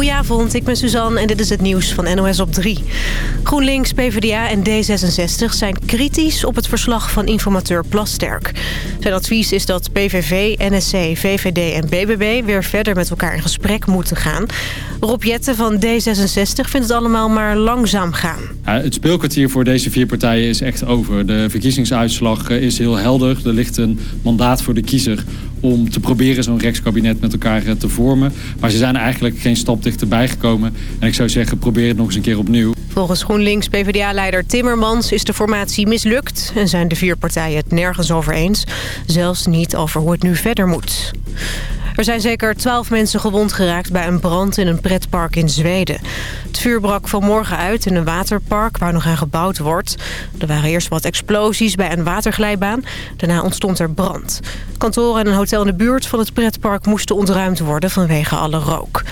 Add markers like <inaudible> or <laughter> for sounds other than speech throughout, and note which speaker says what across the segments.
Speaker 1: Goedenavond, ik ben Suzanne en dit is het nieuws van NOS op 3. GroenLinks, PvdA en D66 zijn kritisch op het verslag van informateur Plasterk. Zijn advies is dat PVV, NSC, VVD en BBB weer verder met elkaar in gesprek moeten gaan. Rob Jetten van D66 vindt het allemaal maar langzaam gaan.
Speaker 2: Het speelkwartier voor deze vier partijen is echt over. De verkiezingsuitslag eh, is heel helder. Er ligt een mandaat voor de kiezer om te proberen zo'n rechtskabinet met elkaar eh, te vormen. Maar ze zijn eigenlijk geen stap dichterbij gekomen. En ik zou zeggen, probeer het nog eens een keer opnieuw.
Speaker 1: Volgens GroenLinks PvdA-leider Timmermans is de formatie mislukt... en zijn de vier partijen het nergens over eens. Zelfs niet over hoe het nu verder moet. Er zijn zeker twaalf mensen gewond geraakt bij een brand in een pretpark in Zweden. Het vuur brak vanmorgen uit in een waterpark waar nog aan gebouwd wordt. Er waren eerst wat explosies bij een waterglijbaan. Daarna ontstond er brand. Kantoren en een hotel in de buurt van het pretpark moesten ontruimd worden vanwege alle rook.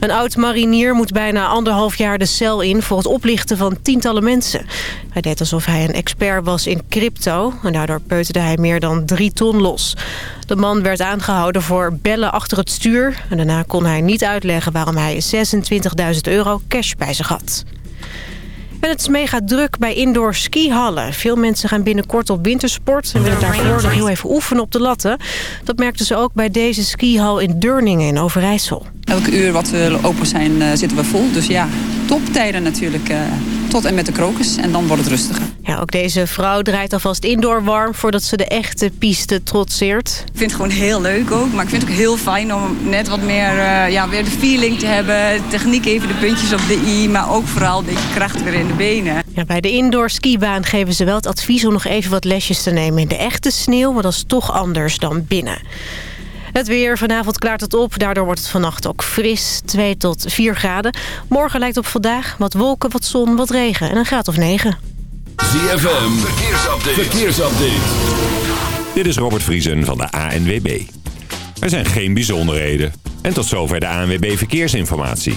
Speaker 1: Een oud-marinier moet bijna anderhalf jaar de cel in... voor het oplichten van tientallen mensen. Hij deed alsof hij een expert was in crypto... en daardoor peuterde hij meer dan drie ton los. De man werd aangehouden voor bellen achter het stuur... en daarna kon hij niet uitleggen waarom hij 26.000 euro cash bij zich had. En het is mega druk bij indoor skihallen. Veel mensen gaan binnenkort op wintersport... en willen daarvoor nog heel even oefenen op de latten. Dat merkten ze ook bij deze skihal in Durningen in Overijssel.
Speaker 3: Elke uur wat we open zijn uh, zitten we vol. Dus ja, toptijden natuurlijk uh, tot en met de krokus. En dan wordt het rustiger.
Speaker 1: Ja, ook deze vrouw draait alvast indoor warm... voordat ze de echte piste trotseert.
Speaker 3: Ik vind het gewoon heel leuk ook. Maar ik vind het ook heel fijn om net wat meer uh, ja, weer de feeling te hebben. Techniek even de puntjes op de i. Maar ook vooral een beetje kracht weer in de benen.
Speaker 1: Ja, bij de indoor skibaan geven ze wel het advies om nog even wat lesjes te nemen in de echte sneeuw. Want dat is toch anders dan binnen. Het weer, vanavond klaart het op. Daardoor wordt het vannacht ook fris, 2 tot 4 graden. Morgen lijkt op vandaag wat wolken, wat zon, wat regen en een graad of 9.
Speaker 4: ZFM, verkeersupdate. verkeersupdate.
Speaker 5: Dit is Robert Vriesen van de ANWB. Er zijn geen bijzonderheden. En tot zover de ANWB Verkeersinformatie.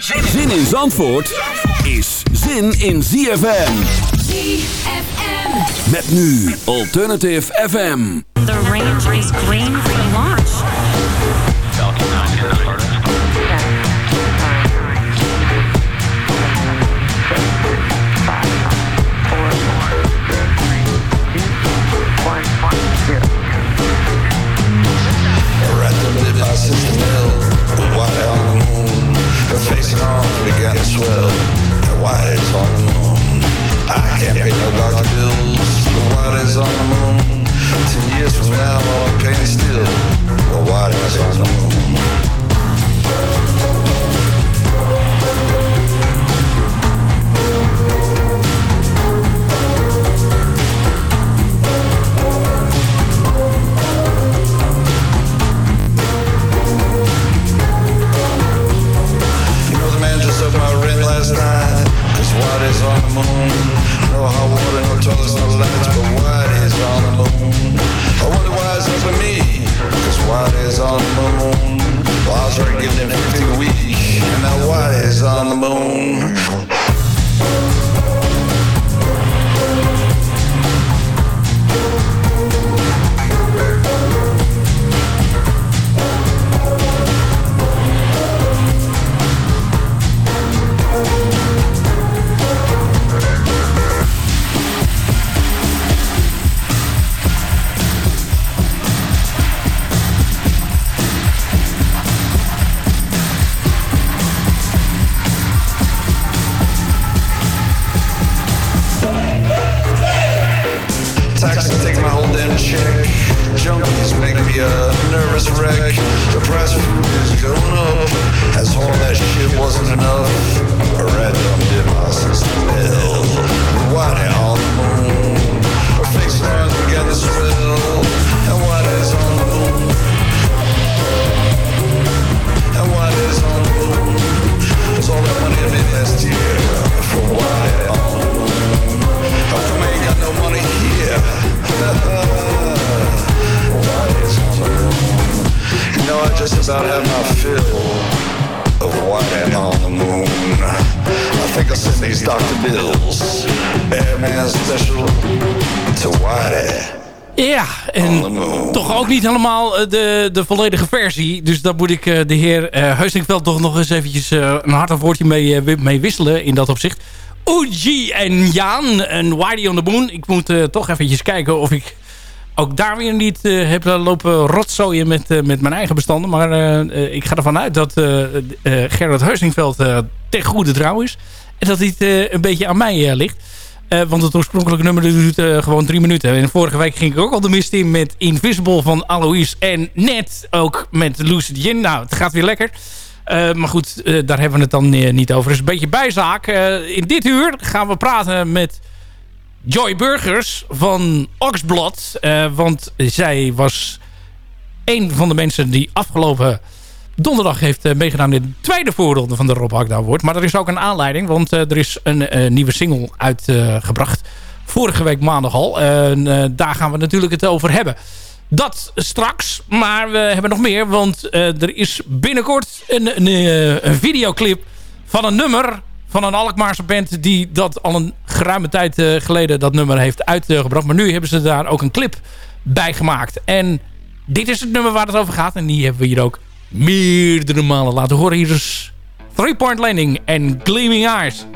Speaker 4: Zin in Zandvoort is zin in ZFM.
Speaker 6: ZFM.
Speaker 4: Met nu Alternative FM.
Speaker 6: The range is green for launch.
Speaker 7: Facing off to swell The white is on the moon. I can't pay no doctor bills. The white is on the moon. Ten years from now I'm paying still. The white is on the moon
Speaker 8: niet helemaal eh, de, de volledige versie. Dus daar moet ik eh, de heer uh, toch nog eens eventjes uh, een hartig woordje mee, mee wisselen in dat opzicht. Oji en Jaan en Whitey on the Moon. Ik moet toch eventjes kijken of ik ook daar weer niet heb lopen rotzooien met, met mijn eigen bestanden. Maar ik ga ervan uit dat Gerard Heusingveld ten goede trouw is. En dat dit een beetje aan mij ligt. Uh, want het oorspronkelijke nummer duurt uh, gewoon drie minuten. En vorige week ging ik ook al de mist in met Invisible van Alois. En net ook met Lucid Gin. Nou, het gaat weer lekker. Uh, maar goed, daar hebben we het dan niet over. Dus een beetje bijzaak. in dit uur gaan we praten met Joy Burgers van Oxblad. want zij was een van de mensen die afgelopen donderdag heeft uh, meegedaan in de tweede voorronde van de Rob Agda Award. Maar er is ook een aanleiding, want uh, er is een uh, nieuwe single uitgebracht. vorige week maandag al. daar gaan we natuurlijk het over hebben. Dat straks, maar we hebben nog meer. Want er is binnenkort een, een, een, videoclip van een nummer van een Alkmaarse band... die dat al een geruime tijd geleden dat nummer heeft uitgebracht. Maar nu hebben ze daar ook een clip bij gemaakt. En dit is het nummer waar het over gaat. En die hebben we hier ook meerdere malen laten horen. Hier is Three Point Landing en Gleaming Eyes.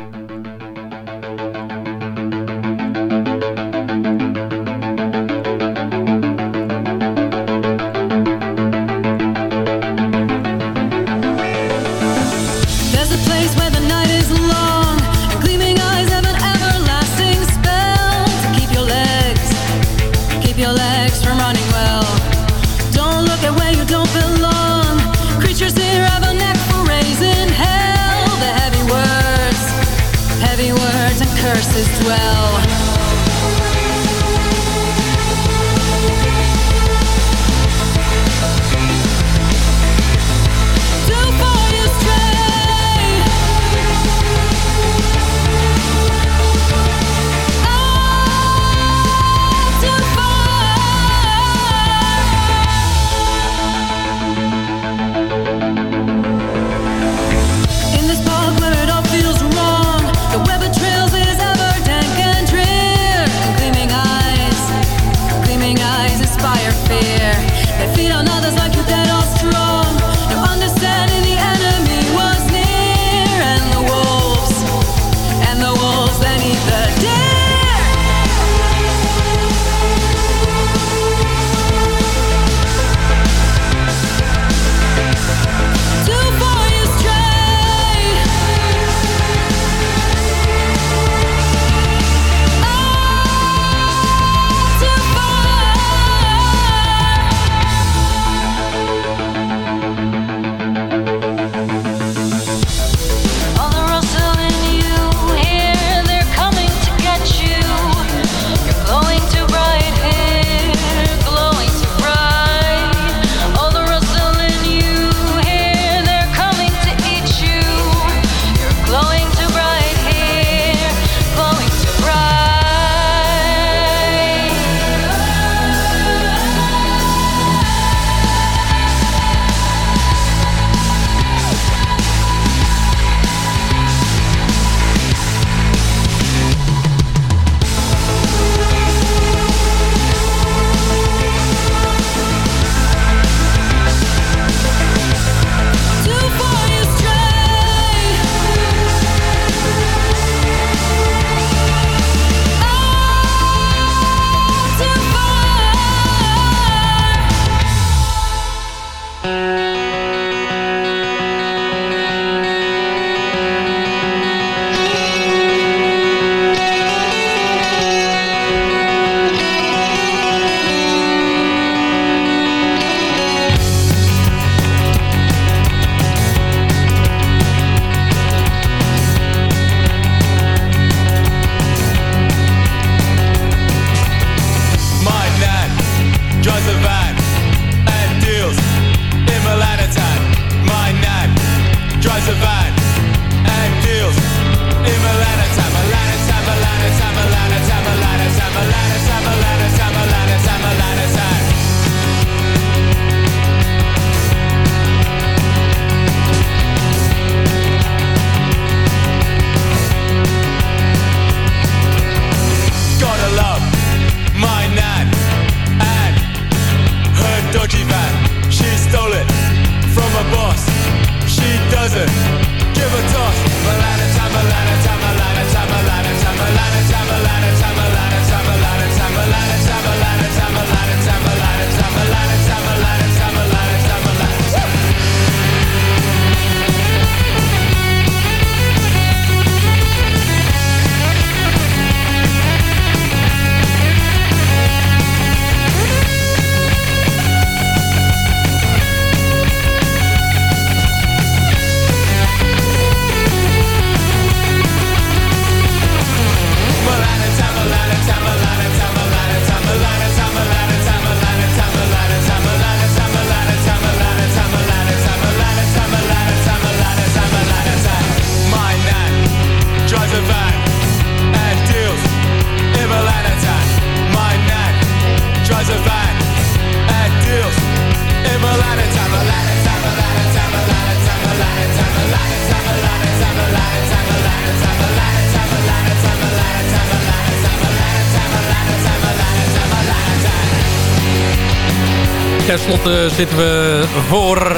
Speaker 8: Ten slotte zitten we voor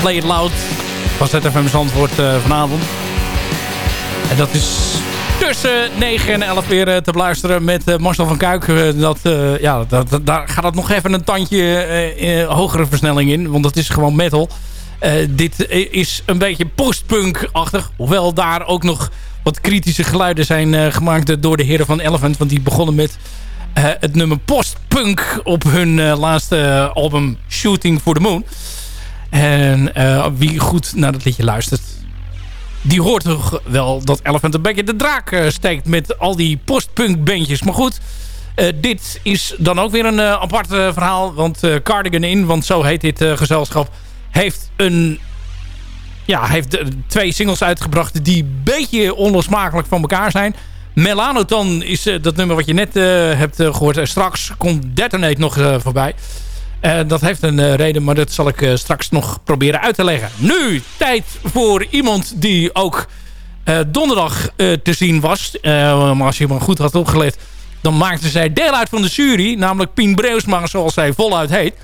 Speaker 8: Play It Loud van ZFM Zandvoort uh, vanavond. En dat is tussen 9 en 11 weer uh, te beluisteren met uh, Marcel van Kuik. dat, ja, dat, dat, daar gaat het nog even een tandje hogere versnelling in. Want dat is gewoon metal. dit is een beetje postpunk-achtig. Hoewel daar ook nog wat kritische geluiden zijn gemaakt door de heren van Elephant. Want die begonnen met het nummer postpunk op hun laatste album Shooting for the Moon. En uh, wie goed naar dat liedje luistert... die hoort toch wel dat Elephant een beetje de draak uh, steekt... met al die postpunk bandjes. Maar goed, uh, dit is dan ook weer een apart verhaal. Want Cardigan In, want zo heet dit gezelschap... heeft een ja, heeft twee singles uitgebracht die een beetje onlosmakelijk van elkaar zijn. Melanoton is dat nummer wat je net hebt gehoord. straks komt Detonate nog voorbij. Uh, dat heeft een uh, reden, maar dat zal ik uh, straks nog proberen uit te leggen. Nu, tijd voor iemand die ook donderdag te zien was. maar als je maar goed had opgelet, dan maakte zij deel uit van de jury. Namelijk Pien Breusma, zoals zij voluit heet.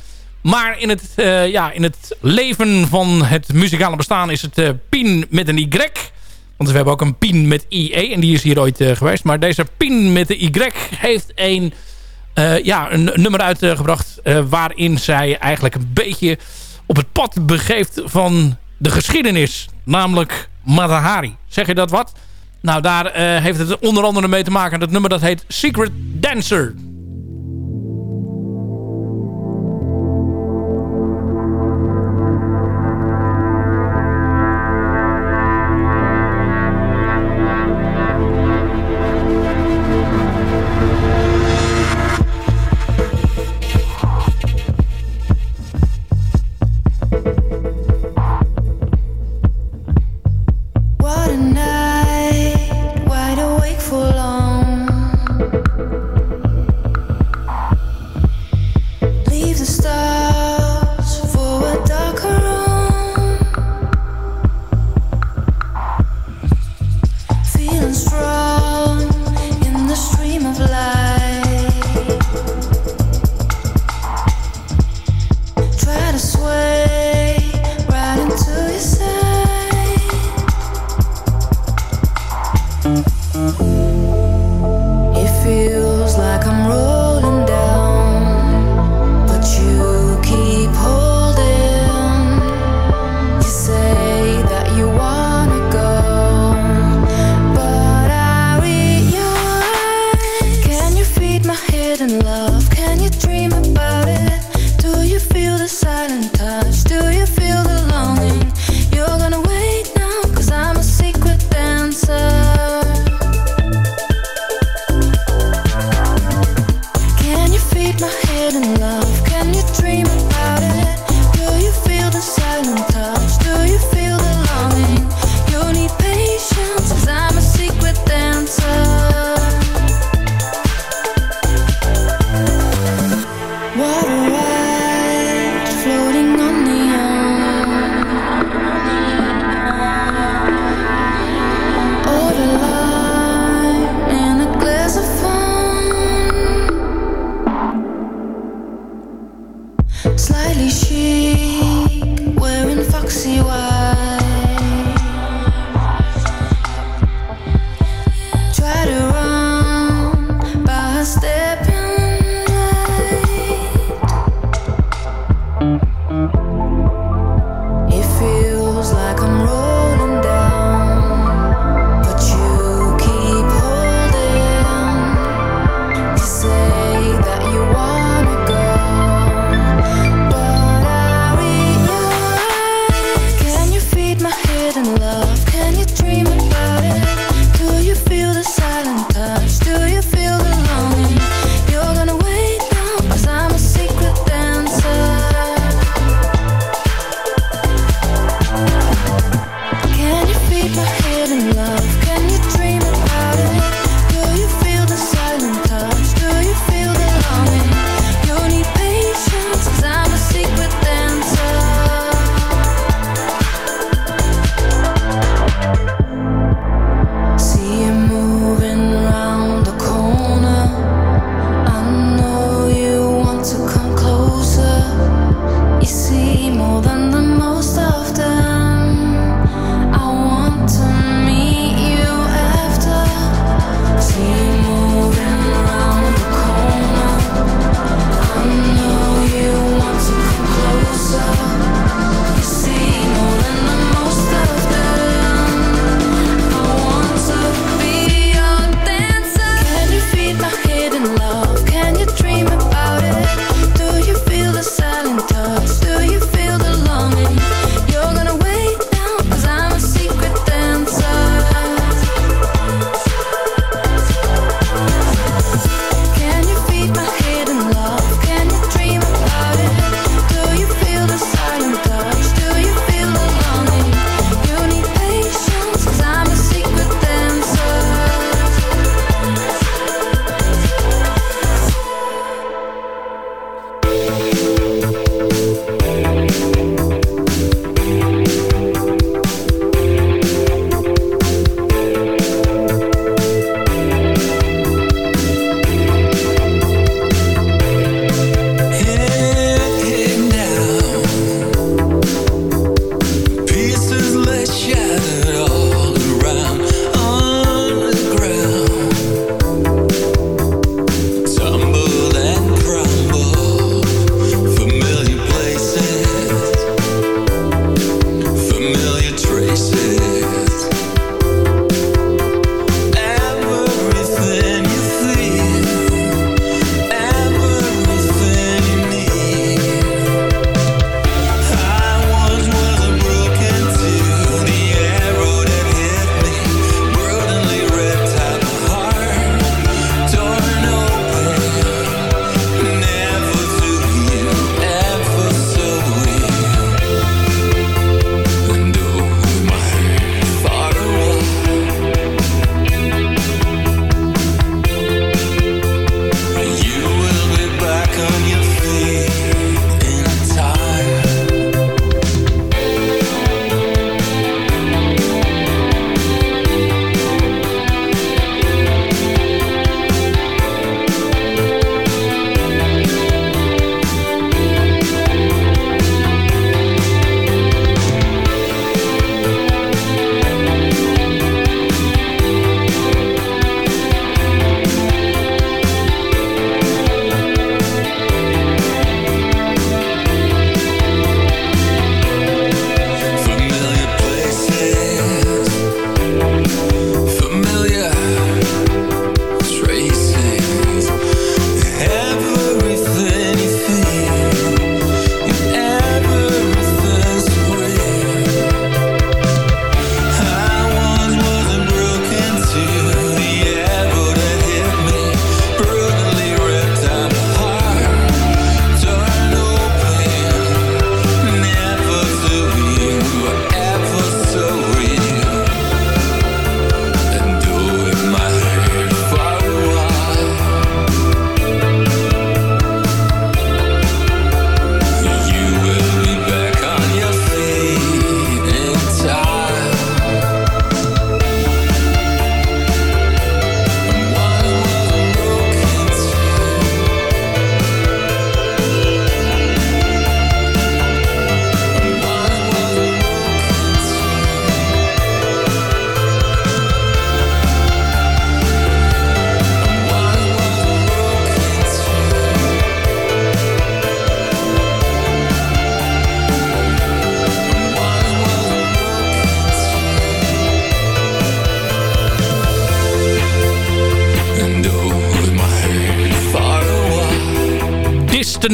Speaker 8: Maar in het, ja, in het leven van het muzikale bestaan is het Pien met een Y. Want we hebben ook een Pien met IE en die is hier ooit geweest. Maar deze Pien met de Y heeft een uh, ja, een nummer uitgebracht... Uh, waarin zij eigenlijk een beetje op het pad begeeft van de geschiedenis. Namelijk Matahari. Zeg je dat wat? Nou, daar heeft het onder andere mee te maken. Dat nummer dat heet Secret Dancer.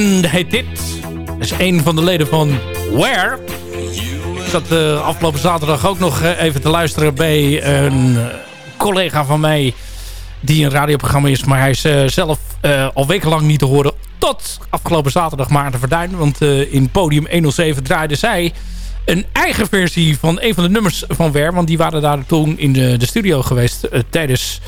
Speaker 8: Distant heet dit. Dat is een van de leden van Where. Ik zat uh, afgelopen zaterdag ook nog eh, even te luisteren bij een eh, collega van mij... die een radioprogramma is, maar hij is eh, zelf eh, al wekenlang niet te horen... tot afgelopen zaterdag Maarten Verduin. Want eh, in podium 107 draaide zij een eigen versie van een van de nummers van Where. Want die waren daar toen in de, de studio geweest eh, tijdens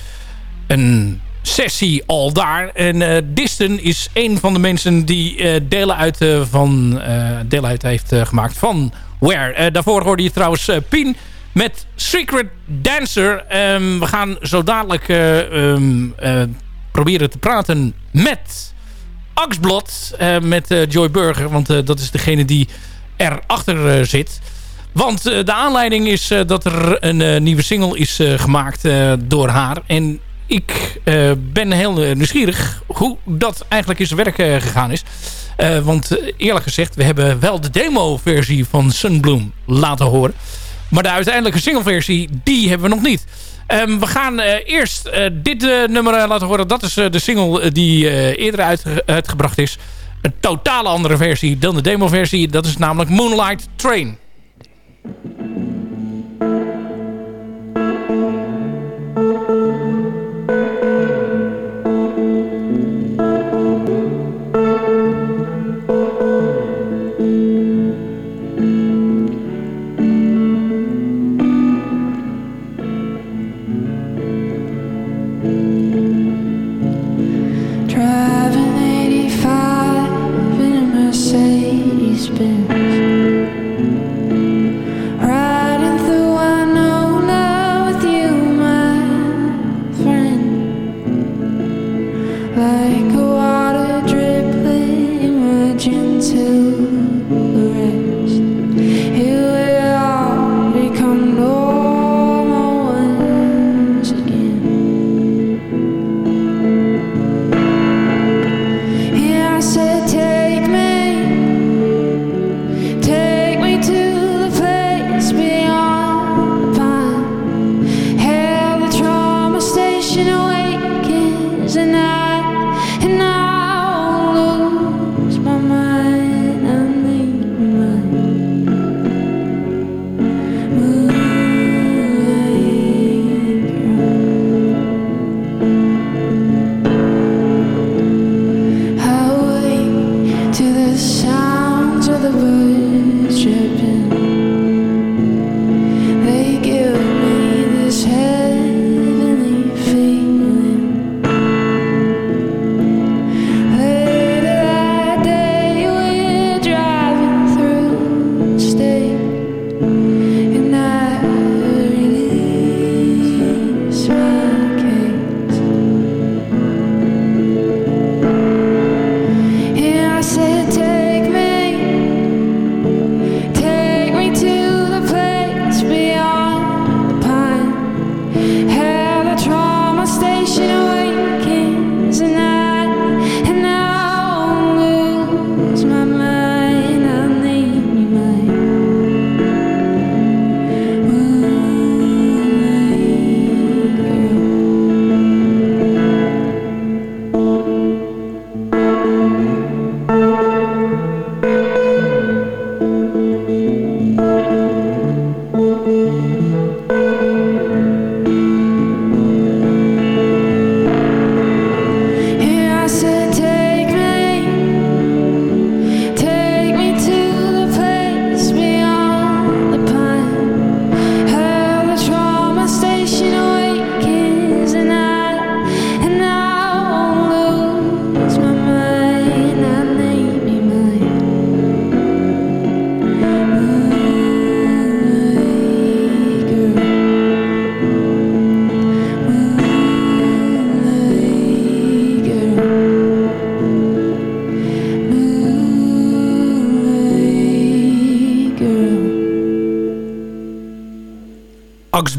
Speaker 8: een sessie al daar. En eh Diston is een van de mensen die eh, delen, uit, eh, van, delen uit heeft gemaakt van Where. Daarvoor hoorde je trouwens Pien met Secret Dancer. Ehm, we gaan zo dadelijk eh, ehm, eh, proberen te praten met Axblad. eh, met Joy Burger. Want dat is degene die
Speaker 3: erachter zit. Want de aanleiding is dat er een nieuwe single is gemaakt door haar. En ik eh, ben heel eh, nieuwsgierig hoe dat eigenlijk in zijn werk eh, gegaan is. Want eerlijk gezegd, we hebben wel de demo-versie van Sunbloom laten horen. Maar de uiteindelijke singleversie, die hebben we nog niet. Ehm, we gaan eerst dit nummer laten horen. Dat is de single die eerder uitge- uitgebracht is. Een totale andere versie dan de demo-versie. Dat is namelijk Moonlight Train.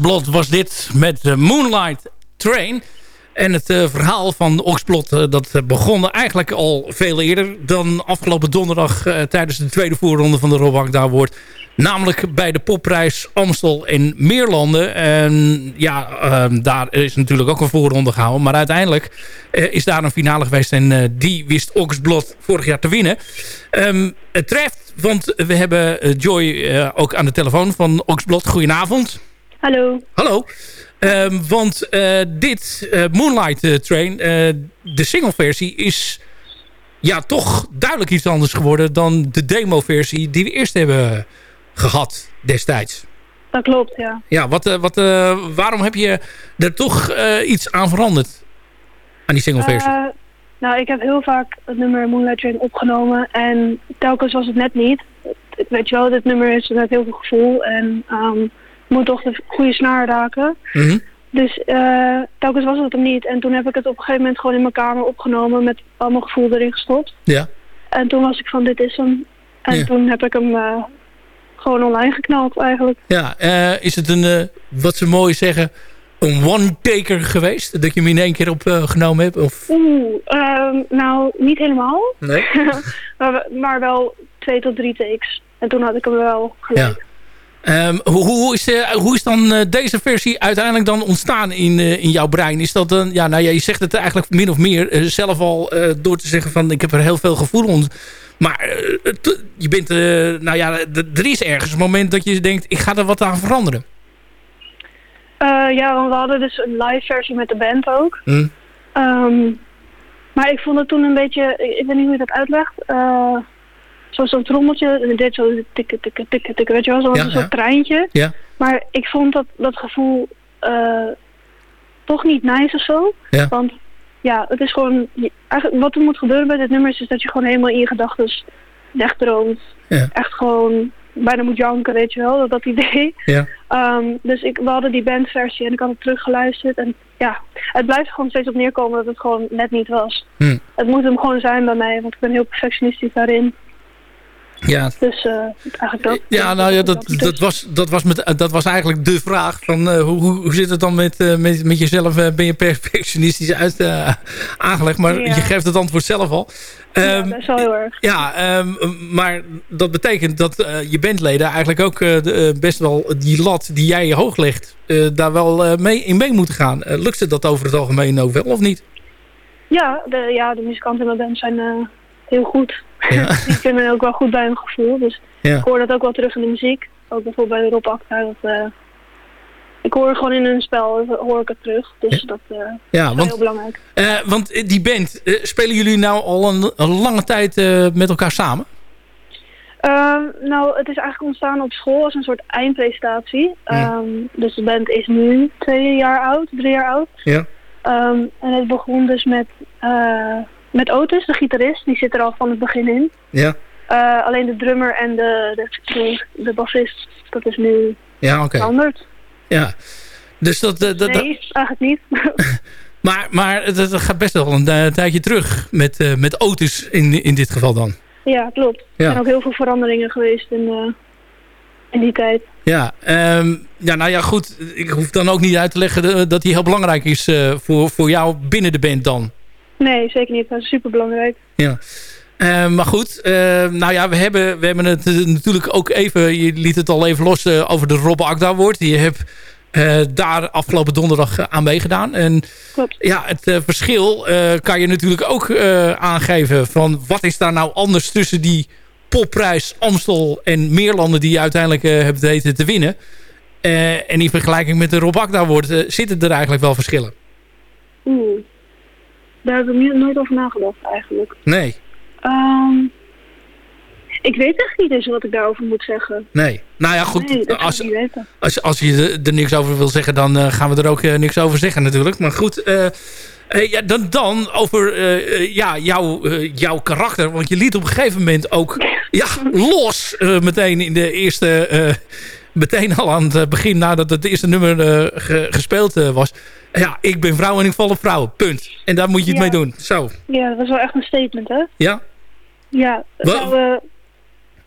Speaker 3: Oxblot was dit met de Moonlight Train. En het eh, verhaal van Oxblot eh, dat eh, begon eigenlijk al veel eerder dan afgelopen donderdag eh, tijdens de tweede voorronde van de Rob Daar wordt. Namelijk bij de popprijs Amstel in Meerlanden. En ja, ehm, daar is natuurlijk ook een voorronde gehouden. Maar uiteindelijk eh, is daar een finale geweest. En eh, die wist Oxblot vorig jaar te winnen. Ehm, het treft, want we hebben eh, Joy eh, ook aan de telefoon van Oxblot. Goedenavond.
Speaker 9: Hallo.
Speaker 3: Hallo. Ehm, want eh, dit eh, Moonlight eh, Train, de singleversie, is ja, toch duidelijk iets anders geworden dan de demo-versie die we eerst hebben gehad destijds.
Speaker 9: Dat klopt, ja.
Speaker 3: Ja, wat, wat, eh, waarom heb je er toch iets aan veranderd aan die singleversie?
Speaker 9: Nou, ik heb heel vaak het nummer Moonlight Train opgenomen en telkens was het net niet. Ik weet je wel, dit nummer is met heel veel gevoel en ehm, moet toch de goede snaar raken.
Speaker 3: Mhm.
Speaker 9: Dus eh, telkens was het hem niet. En toen heb ik het op een gegeven moment gewoon in mijn kamer opgenomen met allemaal gevoel erin gestopt.
Speaker 3: Ja.
Speaker 9: En toen was ik van, dit is hem. En
Speaker 3: Ja.
Speaker 9: toen heb ik hem eh, gewoon online geknald eigenlijk.
Speaker 8: Ja, eh, is het een, wat ze mooi zeggen, een one-taker geweest? Dat je hem in één keer opgenomen hebt? Of...
Speaker 9: Oeh, ehm, nou niet helemaal.
Speaker 8: Nee? <laughs>
Speaker 9: maar, maar wel twee tot drie takes. En toen had ik hem wel gelijk.
Speaker 8: Ehm, hoe, hoe, is, eh, hoe is dan eh, deze versie uiteindelijk dan ontstaan in, eh, in jouw brein? Is dat dan, ja, nou ja, je zegt het eigenlijk min of meer zelf al door te zeggen van ik heb er heel veel gevoel rond. Maar je bent, nou ja, er is ergens een moment dat je denkt ik ga er wat aan veranderen.
Speaker 9: Ja, want we hadden dus een live versie met de band ook.
Speaker 8: Hm?
Speaker 9: Ehm, maar ik vond het toen een beetje, ik, ik weet niet hoe je dat uitlegt. Zo'n zo'n trommeltje, en het deed zo tikken, tikken, tikken, tikken, weet je wel, zo'n
Speaker 8: Ja,
Speaker 9: soort
Speaker 8: ja.
Speaker 9: treintje.
Speaker 8: Ja.
Speaker 9: Maar ik vond dat, dat gevoel eh, toch niet nice of zo. Want ja, het is gewoon, eigenlijk wat er moet gebeuren bij dit nummer is, is dat je gewoon helemaal in je gedachten wegdroomt. Echt gewoon bijna moet janken, weet je wel, dat, dat idee.
Speaker 8: Ja.
Speaker 9: Ehm, dus ik, we hadden die bandversie en ik had het teruggeluisterd. En ja, het blijft gewoon steeds op neerkomen dat het gewoon net niet was.
Speaker 8: Hm.
Speaker 9: Het moet hem gewoon zijn bij mij, want ik ben heel perfectionistisch daarin.
Speaker 8: Ja,
Speaker 9: Dus eh eigenlijk dat.
Speaker 8: Ja, nou ja, dat, dat, was, dat, was met, dat was eigenlijk de vraag. Van, eh, hoe, hoe zit het dan met, eh, met, met jezelf? Ben je perfectionistisch uit, aangelegd? Maar
Speaker 9: Ja.
Speaker 8: je geeft het antwoord zelf al.
Speaker 9: Ja,
Speaker 8: Ehm,
Speaker 9: best wel heel erg.
Speaker 8: ja, ehm, maar dat betekent dat je bandleden eigenlijk ook de, best wel die lat die jij hoog legt... daar wel mee in mee moeten gaan. Lukt het dat over het algemeen ook wel of niet?
Speaker 9: Ja, de, ja, de muzikanten in mijn band zijn heel goed.
Speaker 8: Ja.
Speaker 9: Die kunnen ook wel goed bij hun gevoel. Dus
Speaker 8: Ja.
Speaker 9: ik hoor dat ook wel terug in de muziek. Ook bijvoorbeeld bij Rob Acta. Dat, eh, ik hoor gewoon in hun spel, hoor ik het terug. Dus dat eh,
Speaker 8: Ja,
Speaker 9: is
Speaker 8: want-
Speaker 9: heel belangrijk.
Speaker 8: Eh, want die band, spelen jullie nou al een, een lange tijd met elkaar samen?
Speaker 9: Ehm, nou, het is eigenlijk ontstaan op school als een soort eindpresentatie. Ehm, dus de band is nu twee jaar oud, drie jaar oud.
Speaker 8: Ja.
Speaker 9: Ehm, en het begon dus met, met Otis, de gitarist. Die zit er al van het begin in.
Speaker 8: Ja.
Speaker 9: Eh, alleen de drummer en de, de, de, bassist, dat is nu
Speaker 8: Ja, oké. Ja. Dus dat... dat, dat-
Speaker 9: Nee, eigenlijk niet. <laughs>
Speaker 8: maar maar het gaat best wel een eh, tijdje terug met, eh, met Otis in, in dit geval dan.
Speaker 9: ja, klopt. Er zijn ook heel veel veranderingen geweest in, in die tijd.
Speaker 8: Ja, ehm, ja, nou ja, goed. Ik hoef dan ook niet uit te leggen dat hij heel belangrijk is voor, voor jou binnen de band dan.
Speaker 9: Nee, zeker niet. Dat is super belangrijk.
Speaker 8: Ja. Eh, maar goed, eh, nou ja, we hebben, we hebben het natuurlijk ook even... Je liet het al even los eh, over de Rob Akda Award. Je hebt daar afgelopen donderdag aan meegedaan. En ja, het verschil kan je natuurlijk ook aangeven... van wat is daar nou anders tussen die popprijs Amstel en Meerlanden... die je uiteindelijk hebt weten te winnen... En in vergelijking met de Rob Akda eh, zitten er eigenlijk wel verschillen.
Speaker 9: Oeh. Daar heb ik nu- nooit over nagedacht eigenlijk.
Speaker 8: Nee,
Speaker 9: Ehm, ik weet echt niet eens wat ik daarover moet zeggen.
Speaker 8: nee. Nou ja, goed.
Speaker 9: Nee,
Speaker 8: als. Als, als je er, niks over wil zeggen, dan eh, gaan we er ook eh, niks over zeggen natuurlijk. Maar goed, eh, ja, dan, dan over ja, jouw, eh, jouw karakter. Want je liet op een gegeven moment ook ja, los meteen in de eerste... meteen al aan het begin, nadat het eerste nummer eh, ge- gespeeld eh, was. Ja, ik ben vrouw en ik val op vrouwen. Punt. En daar moet je het
Speaker 9: Ja.
Speaker 8: mee doen. Zo.
Speaker 9: Ja, dat was wel echt een statement, hè?
Speaker 8: Ja?
Speaker 9: Ja. Nou, eh,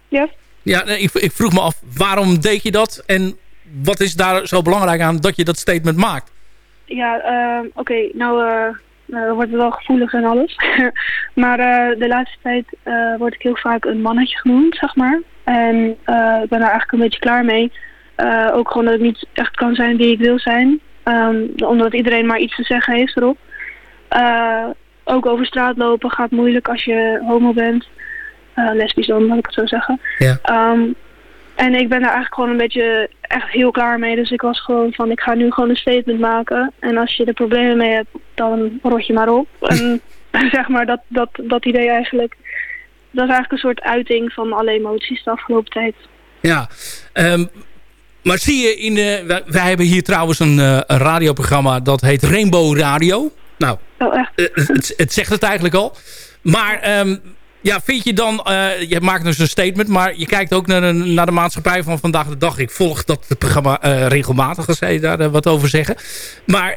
Speaker 9: ja?
Speaker 8: Ja, nee, ik, ik vroeg me af, waarom deed je dat? En wat is daar zo belangrijk aan dat je dat statement maakt?
Speaker 9: Ja, ehm, oké, nou eh, nou, wordt het wel gevoelig en alles. <laughs> maar de laatste tijd word ik heel vaak een mannetje genoemd, zeg maar. En eh, ik ben daar eigenlijk een beetje klaar mee. Eh, ook gewoon dat ik niet echt kan zijn wie ik wil zijn. Ehm, omdat iedereen maar iets te zeggen heeft erop. Eh, ook over straat lopen gaat moeilijk als je homo bent. Lesbisch dan, laat ik het zo zeggen.
Speaker 8: Ja.
Speaker 9: Ehm, en ik ben daar eigenlijk gewoon een beetje echt heel klaar mee. Dus ik was gewoon van, ik ga nu gewoon een statement maken. En als je er problemen mee hebt, dan rot je maar op. En <laughs> zeg maar, dat, dat, dat idee eigenlijk. Dat is eigenlijk een soort uiting van alle emoties de afgelopen tijd.
Speaker 8: Ja, ehm, maar zie je in de... Wij, wij hebben hier trouwens een, eh, een radioprogramma dat heet Rainbow Radio. Nou,
Speaker 9: Oh, echt?
Speaker 8: eh, het, het zegt het eigenlijk al. Maar ehm, ja, vind je dan... eh, je maakt dus een statement, maar je kijkt ook naar, een, naar de maatschappij van vandaag de dag. Ik volg dat programma regelmatig, als zij daar wat over zeggen. Maar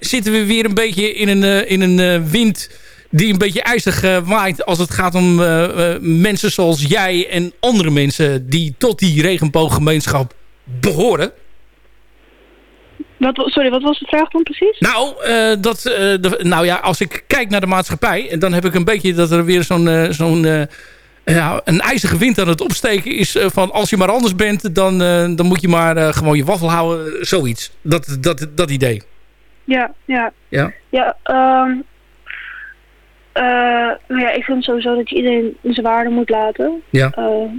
Speaker 8: zitten we weer een beetje in een, in een wind die een beetje ijzig eh, waait als het gaat om eh, eh, mensen zoals jij en andere mensen die tot die regenbooggemeenschap behoren.
Speaker 9: Wat, wa- sorry, wat was de vraag dan precies?
Speaker 8: Nou, dat, de, nou ja, als ik kijk naar de maatschappij, dan heb ik een beetje dat er weer zo'n zo'n ja, een ijzige wind aan het opsteken is van als je maar anders bent, dan, dan moet je maar gewoon je waffel houden, zoiets. Dat, dat, dat idee.
Speaker 9: Ja, ja.
Speaker 8: Ja.
Speaker 9: Ja, ehm eh, nou ja, ik vind sowieso dat je iedereen zijn waarde moet laten.
Speaker 8: Ja.
Speaker 9: Eh,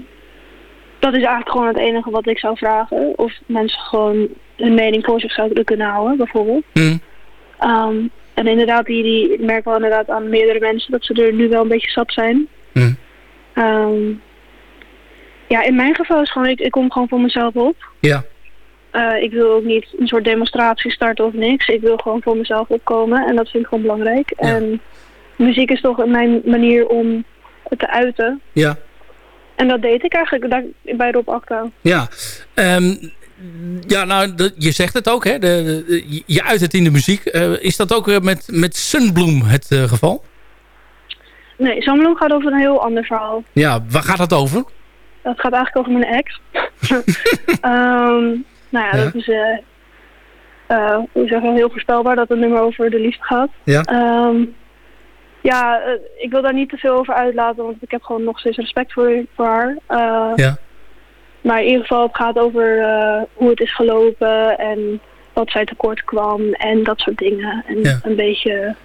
Speaker 9: dat is eigenlijk gewoon het enige wat ik zou vragen. Of mensen gewoon hun mening voor zich zouden kunnen houden, bijvoorbeeld.
Speaker 8: Hm.
Speaker 9: Ehm, en inderdaad, die, die, ik merk wel inderdaad aan meerdere mensen dat ze er nu wel een beetje zat zijn.
Speaker 8: Hm.
Speaker 9: Ehm, ja, in mijn geval is gewoon, ik, ik kom gewoon voor mezelf op.
Speaker 8: Ja.
Speaker 9: Eh, ik wil ook niet een soort demonstratie starten of niks. Ik wil gewoon voor mezelf opkomen en dat vind ik gewoon belangrijk. En muziek is toch mijn manier om het te uiten.
Speaker 8: Ja.
Speaker 9: En dat deed ik eigenlijk daar, bij Rob Akta.
Speaker 8: Ja, Ehm, ja nou, je zegt het ook, hè? De, de- je- uit het in de muziek. Eh, is dat ook eh, met, met Sunbloom het eh, geval?
Speaker 9: Nee, Samloem gaat over een heel ander verhaal.
Speaker 8: Ja, waar gaat het over?
Speaker 9: Dat gaat eigenlijk over mijn ex. <laughs> <laughs> Ehm, nou ja,
Speaker 8: Ja.
Speaker 9: dat is eh, hoe zeg heel voorspelbaar dat het nummer over de liefde gaat.
Speaker 8: Ja.
Speaker 9: Ehm, ja, eh, ik wil daar niet te veel over uitlaten, want ik heb gewoon nog steeds respect voor, voor haar. Eh,
Speaker 8: Ja.
Speaker 9: Maar in ieder geval, het gaat over eh, hoe het is gelopen en wat zij tekort kwam en dat soort dingen. En
Speaker 8: Ja.
Speaker 9: een beetje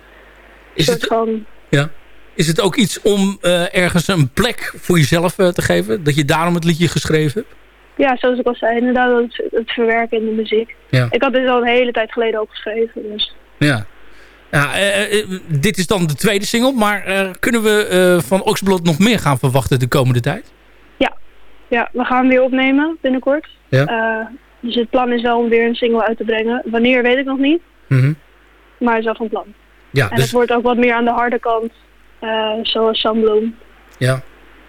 Speaker 8: Is het-
Speaker 9: van...
Speaker 8: Ja. Is het ook iets om ergens een plek voor jezelf te geven? Dat je daarom het liedje geschreven hebt?
Speaker 9: Ja, zoals ik al zei, inderdaad het, het verwerken in de muziek.
Speaker 8: Ja.
Speaker 9: Ik had dit al een hele tijd geleden ook geschreven, dus...
Speaker 8: Ja. Ja eh, dit is dan de tweede single, maar kunnen we van Oxblot nog meer gaan verwachten de komende tijd?
Speaker 9: Ja, we gaan weer opnemen binnenkort.
Speaker 8: Ja.
Speaker 9: Dus het plan is wel om weer een single uit te brengen. Wanneer weet ik nog niet,
Speaker 8: Mhm.
Speaker 9: maar het is wel van plan.
Speaker 8: Ja,
Speaker 9: en
Speaker 8: dus,
Speaker 9: het wordt ook wat meer aan de harde kant, zoals Sunbloom,
Speaker 8: ja.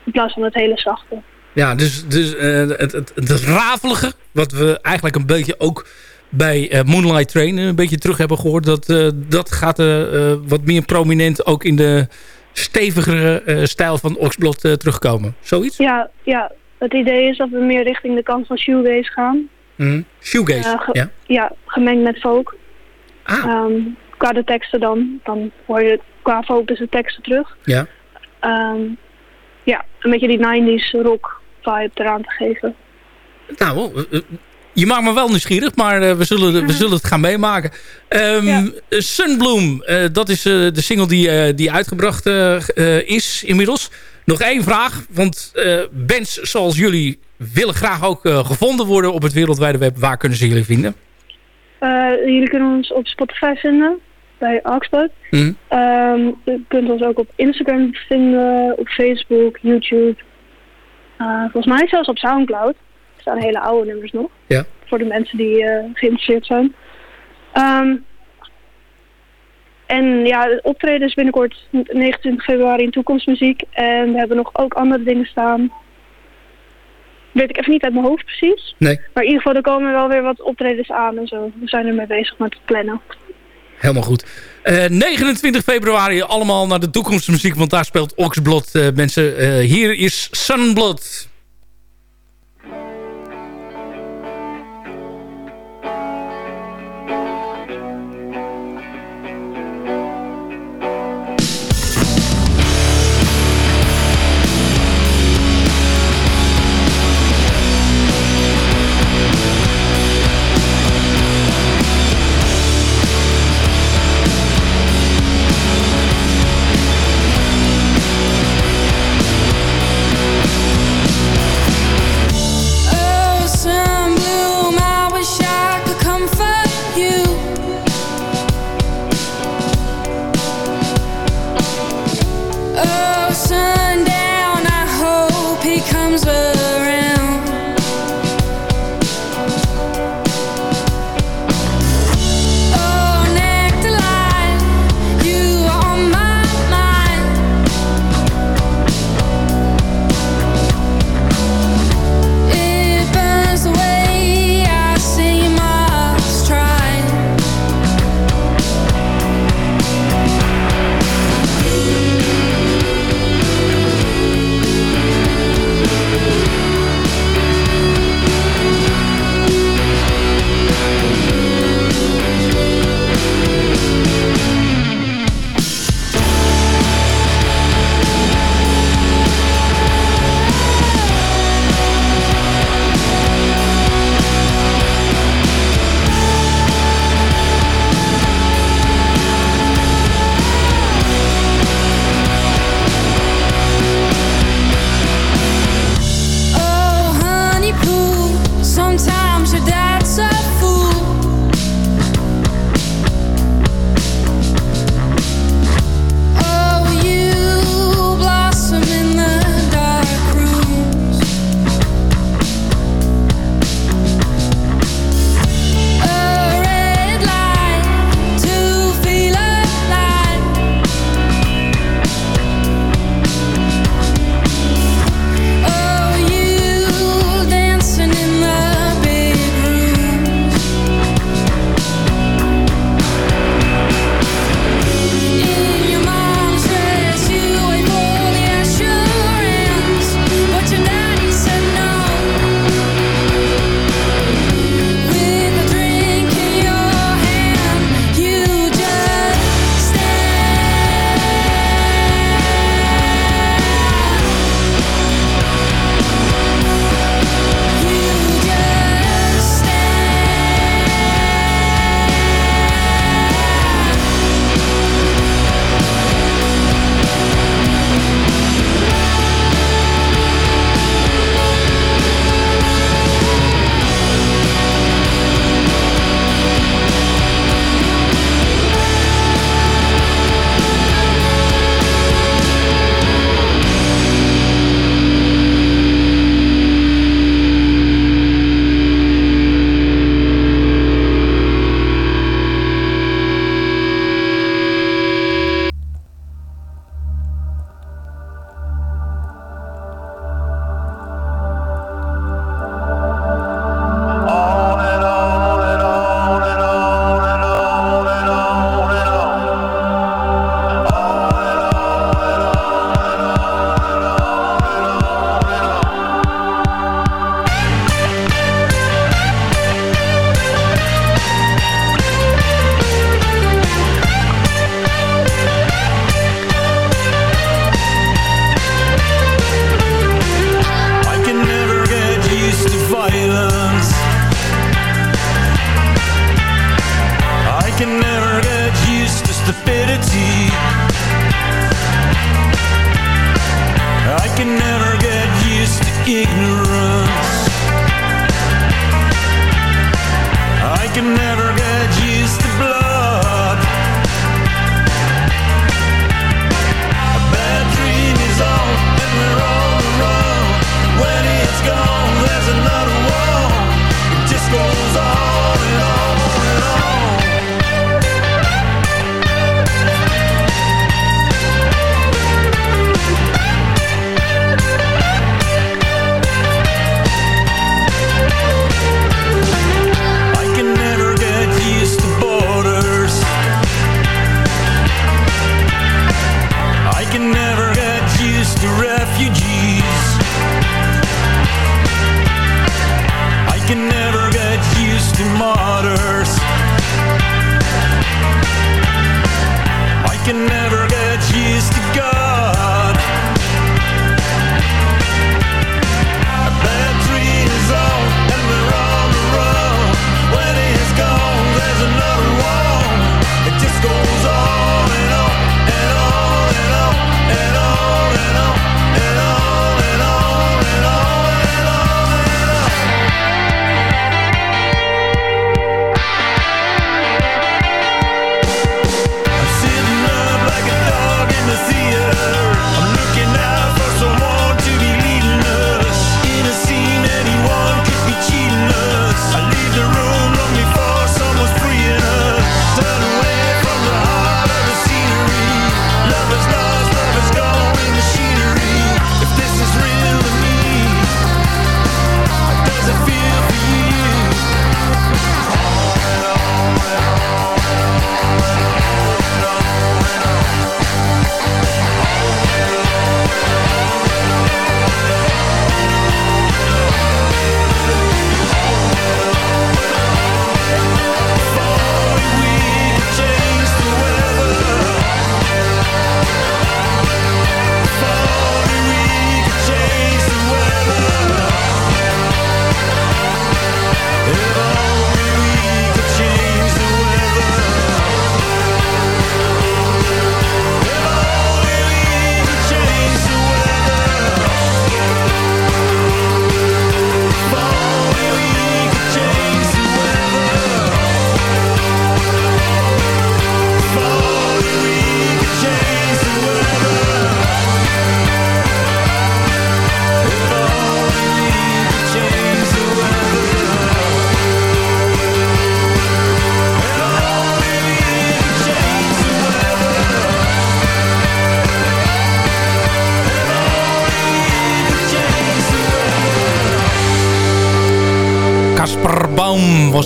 Speaker 9: in plaats van het hele zachte.
Speaker 8: Ja, dus, dus eh, het, het, het rafelige, wat we eigenlijk een beetje ook bij eh, Moonlight Train een beetje terug hebben gehoord, dat, eh, dat gaat eh, eh, wat meer prominent ook in de stevigere eh, stijl van Oxblot eh, terugkomen. Zoiets?
Speaker 9: Ja, ja, het idee is dat we meer richting de kant van shoegaze gaan.
Speaker 8: Mhm. Shoegaze,
Speaker 9: Eh,
Speaker 8: ja.
Speaker 9: ja, gemengd met folk.
Speaker 8: Ah.
Speaker 9: Ehm, qua de teksten dan, dan hoor je qua folk dus de teksten terug.
Speaker 8: Ja.
Speaker 9: Ehm, ja, een beetje die 90s rock vibe eraan te geven.
Speaker 8: Nou, eh, eh, je maakt me wel nieuwsgierig, maar eh, we, zullen, we zullen het gaan meemaken. Ehm, eh, Sunbloom, eh, dat is de single die, die uitgebracht is inmiddels. Nog één vraag, want bands zoals jullie willen graag ook gevonden worden op het wereldwijde web. Waar kunnen ze jullie vinden?
Speaker 9: Jullie kunnen ons op Spotify vinden, bij Oxbot.
Speaker 8: Mhm.
Speaker 9: Ehm, je kunt ons ook op Instagram vinden, op Facebook, YouTube. Volgens mij zelfs op Soundcloud. Staan hele oude nummers nog.
Speaker 8: Ja.
Speaker 9: Voor de mensen die eh, geïnteresseerd zijn. Ehm, en ja, het optreden is binnenkort 29 februari in Toekomstmuziek. En we hebben nog ook andere dingen staan. Weet ik even niet uit mijn hoofd precies.
Speaker 8: Nee.
Speaker 9: Maar in ieder geval, er komen wel weer wat optredens aan en zo. We zijn ermee bezig met het plannen.
Speaker 8: Helemaal goed. Eh, 29 februari allemaal naar de toekomstmuziek, want daar speelt Oxblot. eh, mensen, eh, hier is Sunblood.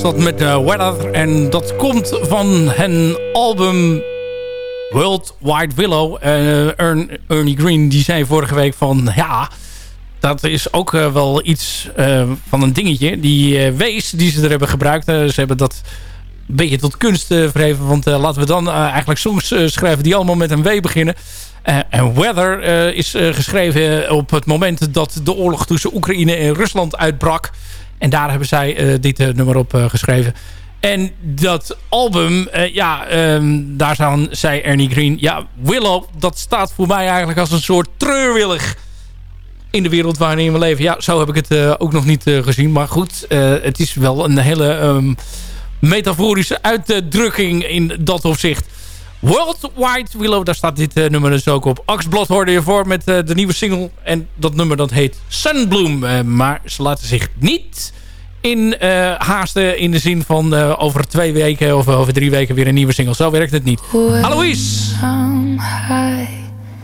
Speaker 8: Dat met uh, Weather. En dat komt van hun album World Wide Willow. Eh, Ern- Ernie Green die zei vorige week van... Ja, dat is ook eh, wel iets eh, van een dingetje. Die eh, wees die ze er hebben gebruikt. eh, ze hebben dat een beetje tot kunst eh, verheven. Want eh, laten we dan eh, eigenlijk songs eh, schrijven die allemaal met een W beginnen. Eh, en Weather eh, is eh, geschreven op het moment dat de oorlog tussen Oekraïne en Rusland uitbrak. En daar hebben zij eh, dit eh, nummer op eh, geschreven. En dat album, ja, ehm, daar zijn, zei Ernie Green... Ja, Willow, dat staat voor mij eigenlijk als een soort treurwillig in de wereld waarin we leven. Ja, zo heb ik het ook nog niet gezien. Maar goed, het is wel een hele ehm, metaforische uitdrukking in dat opzicht. Worldwide Willow, daar staat dit eh, nummer dus ook op. Axblad hoorde je voor met eh, de nieuwe single. En dat nummer dat heet Sunbloom. Eh, maar ze laten zich niet in haasten in de zin van over twee weken of over drie weken weer een nieuwe single. Zo werkt het niet. Alois!
Speaker 10: I'm high.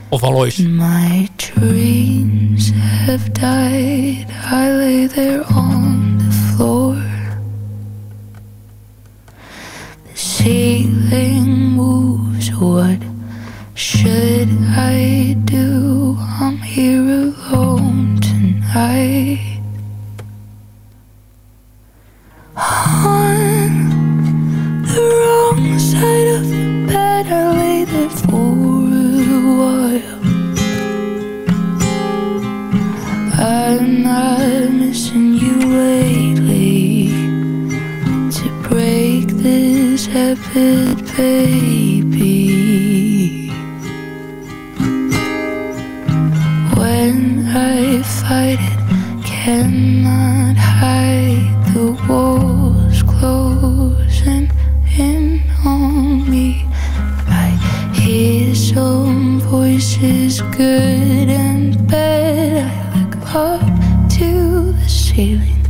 Speaker 8: Of Alois.
Speaker 10: My dreams have died. I lay there on the floor. The ceiling moves. What should I do? I'm here alone tonight. On the wrong side of tepid baby. When I fight it, cannot hide the walls
Speaker 11: closing in on me. I hear some voices, good and bad. I look up to the ceiling.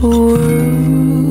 Speaker 11: The
Speaker 12: world.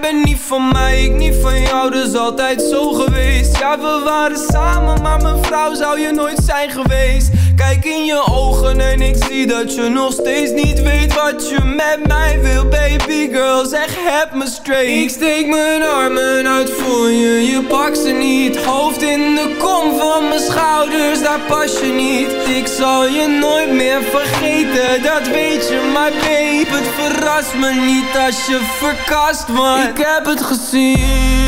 Speaker 12: Jij bent niet van mij, ik niet van jou, dus altijd zo geweest. Ja, we waren samen, maar mijn vrouw zou je nooit zijn geweest Kijk in je ogen en ik zie dat je nog steeds niet weet wat je met mij wil Baby girl, zeg heb me straight. Ik steek mijn armen uit voor je, je pakt ze niet. Hoofd in de kom van mijn schouders, daar pas je niet. Ik zal je nooit meer vergeten, dat weet je Maar babe, het verrast me niet als je verkast wordt Ik heb het gezien,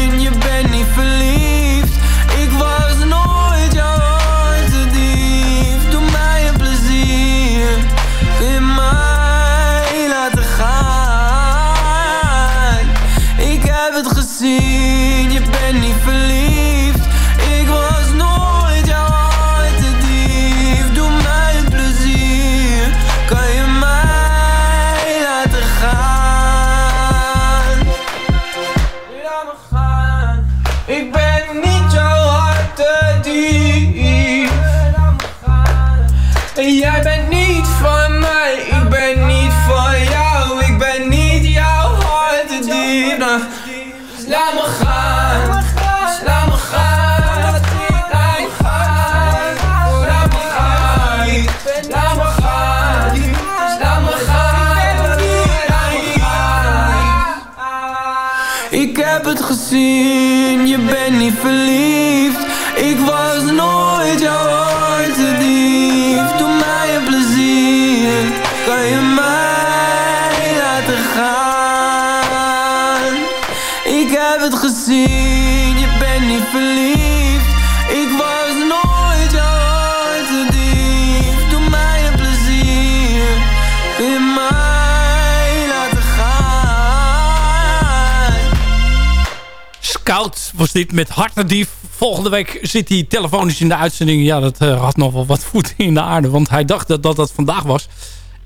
Speaker 12: je bent niet verliefd. Ik was nooit jouw hartedief Doe mij een plezier, kan je mij laten gaan? Ik heb het gezien, je bent niet verliefd
Speaker 8: Scout was dit met Hartendief. Volgende week zit hij telefonisch in de uitzending. Ja, dat eh, had nog wel wat voeten in de aarde. Want hij dacht dat dat, vandaag was.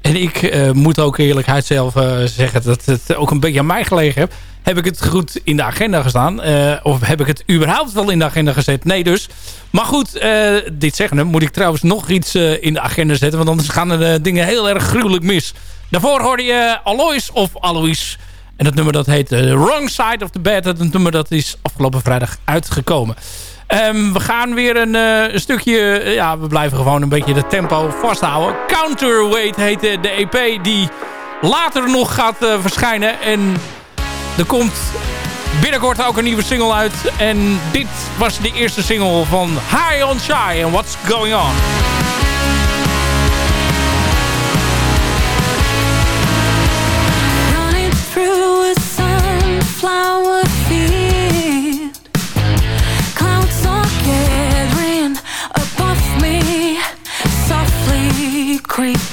Speaker 8: En ik eh, moet ook eerlijkheid zelf eh, zeggen dat het ook een beetje aan mij gelegen heb. Heb ik het goed in de agenda gestaan? Of heb ik het überhaupt wel in de agenda gezet? Nee dus. Maar goed, dit zeggen moet ik trouwens nog iets in de agenda zetten. Want anders gaan de dingen heel erg gruwelijk mis. Daarvoor hoorde je Alois of Alois. En dat nummer dat heet eh, Wrong Side of the Bed. Dat nummer dat is afgelopen vrijdag uitgekomen. Ehm, we gaan weer een, eh, stukje... eh, ja, we blijven gewoon een beetje de tempo vasthouden. Counterweight heet de, EP die later nog gaat verschijnen. En er komt binnenkort ook een nieuwe single uit. En dit was de eerste single van High on Shy en What's Going On.
Speaker 13: Queen.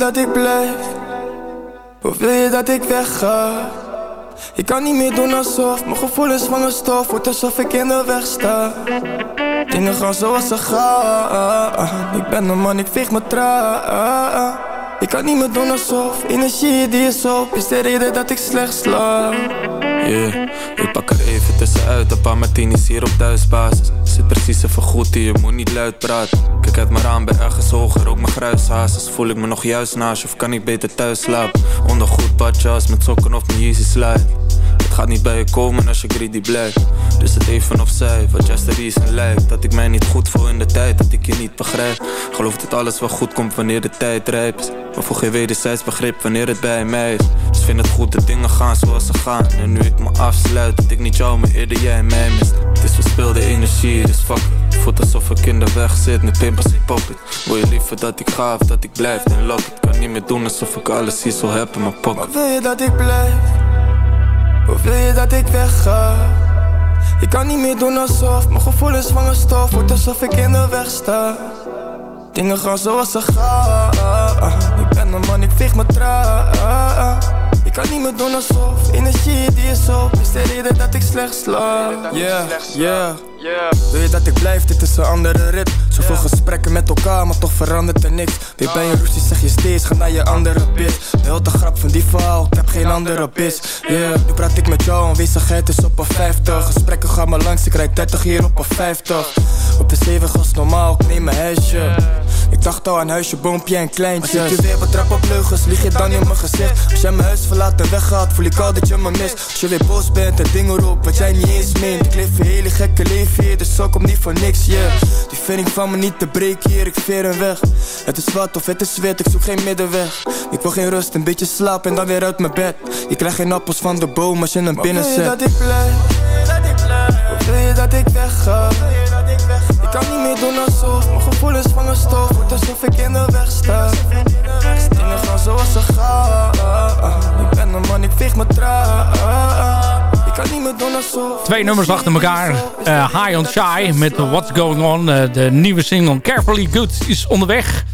Speaker 13: Dat ik blijf? Of wil je dat ik wegga? Ik kan niet meer doen alsof mijn gevoelens van een stof wordt alsof ik in de weg sta. Dingen gaan zoals ze gaan. Ik ben een man, ik veeg me traan. Ik kan niet meer doen alsof energie die is op is de reden dat ik slecht slaap.
Speaker 14: Ik pak er even tussenuit, een paar martinis hier op thuisbasis. Zit precies even goed hier, moet niet luid praten. Kijk uit mijn raam, ben ergens hoger, ook mijn gruishazes. Voel ik me nog juist naast of kan ik beter thuis slapen? Onder goed badjas, met sokken of mijn Yeezy slide gaat niet bij je komen als je greedy blijft. Dus het even of zij, wat just the reason lijkt. Dat ik mij niet goed voel in de tijd, dat ik je niet begrijp. Geloof dat alles wel goed komt wanneer de tijd rijp is Maar voor geen wederzijds begrip wanneer het bij mij is. Dus vind het goed dat dingen gaan zoals ze gaan. En nu ik me afsluit, dat ik niet jou, maar eerder jij mij mist. Het is verspilde energie, dus fuck it. Voelt alsof ik in de weg zit, met pimpers ik pop it Wil je liever dat ik ga of dat ik blijf, dan lock it Kan niet meer doen alsof ik alles hier zo heb in mijn pocket.
Speaker 13: Wil je dat ik blijf? Of wil je dat ik wegga? Ik kan niet meer doen alsof mijn gevoelens van een stof wordt alsof ik in de weg sta. Dingen gaan zoals ze gaan. Ik ben een man, ik veeg me traan. Ik kan niet meer doen alsof energie die is op is de reden dat ik slecht slaap. Yeah, yeah. Wil je dat ik blijf? Dit is een andere rit. Zoveel gesprekken met elkaar, maar toch verandert er niks. Weer bij een ruzie zeg je steeds, ga naar je andere bit. De hele grap van die verhaal, ik heb geen andere bis. Yeah, nu praat ik met jou, aanwezigheid is op een 50. Gesprekken gaan maar langs, ik rijd 30 hier op een 50. Op de 7 als normaal, ik neem mijn huisje. Ik dacht al aan huisje, boompje en kleintje. Als ik je weer betrap op leugens, lieg je dan in mijn gezicht. Als jij mijn huis verlaat en weggaat, voel ik al dat je me mist. Als je weer boos bent en dingen roept wat jij niet eens meent. Ik leef een hele gekke leven hier, dus ook om niet voor niks, yeah. Die vinding van me niet te breken hier, ik veer een weg. Het is wat of het is wit, ik zoek geen middenweg. Ik wil geen rust, een beetje slaap en dan weer uit mijn bed. Je krijgt geen appels van de boom als je hem binnen zet. Dat ik blijf? Of wil je dat ik wegga? Ik kan niet meer doen alsof mijn gevoelens van een stof wordt alsof ik in de weg sta. Dingen gaan zoals ze gaan. Ik ben een man, ik veeg me traan.
Speaker 8: Twee nummers achter elkaar. Eh, High on Shy met What's Going On. Eh, de nieuwe single Carefully Good is onderweg.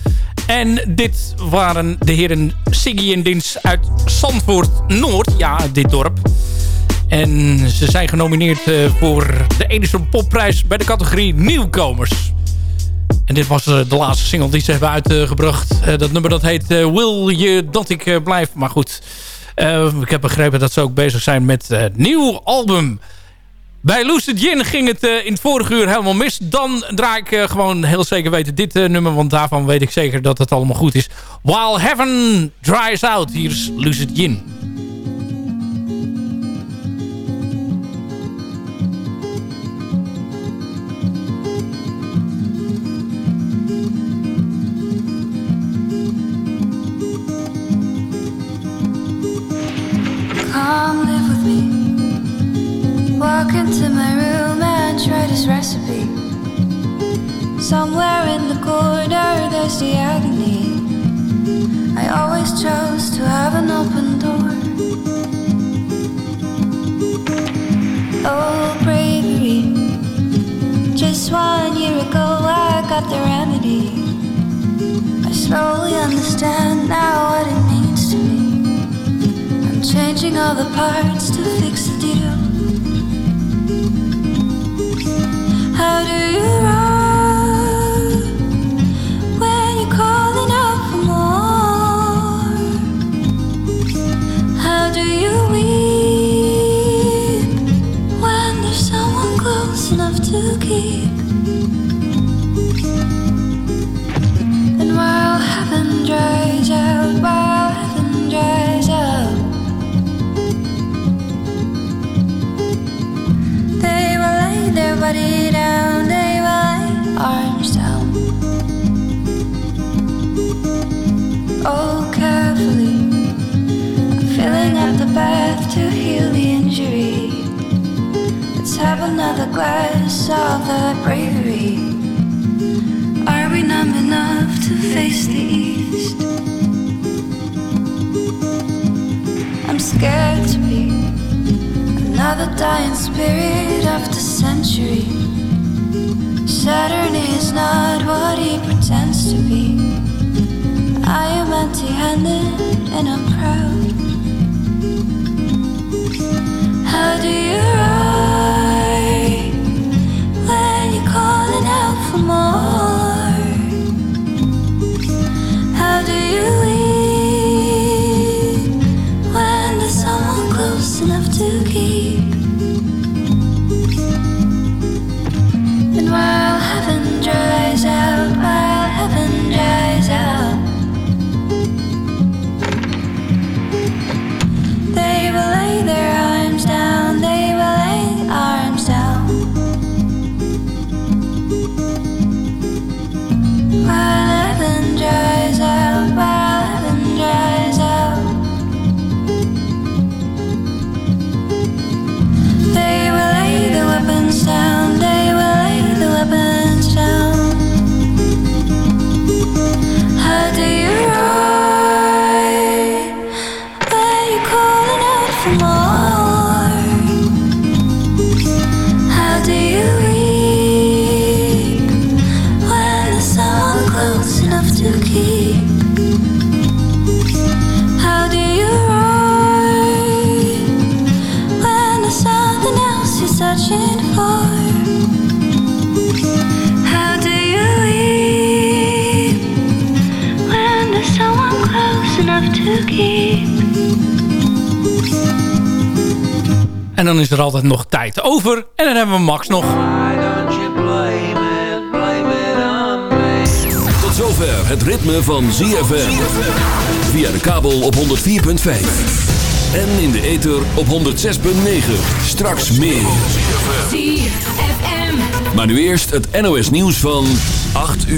Speaker 8: En dit waren de heren Siggy en Dins uit Zandvoort Noord. Ja, dit dorp. En ze zijn genomineerd eh, voor de Edison Popprijs bij de categorie Nieuwkomers. En dit was de laatste single die ze hebben uitgebracht. Dat nummer dat heet Wil je dat ik blijf? Maar goed, ik heb begrepen dat ze ook bezig zijn met een nieuw album. Bij Lucid Gin ging het in het vorige uur helemaal mis. Dan draai ik gewoon heel zeker weten dit nummer. Want daarvan weet ik zeker dat het allemaal goed is. While Heaven Dries Out. Hier is Lucid Gin.
Speaker 11: The agony. I always chose to have an open door. Oh, bravery. Just one year ago, I got the remedy. I slowly understand now what it means to me. I'm changing all the parts to fix the deal. How do you have another glass of that bravery. Are we numb enough to face the east? I'm scared to be Another dying spirit of the century. Saturn is not what he pretends to be. I am to
Speaker 8: is er altijd nog tijd over. En dan hebben we Max nog.
Speaker 4: Tot zover het ritme van ZFM. Via de kabel op 104.5. En in de ether op 106.9. Straks meer. Maar nu eerst het NOS nieuws van 8 uur.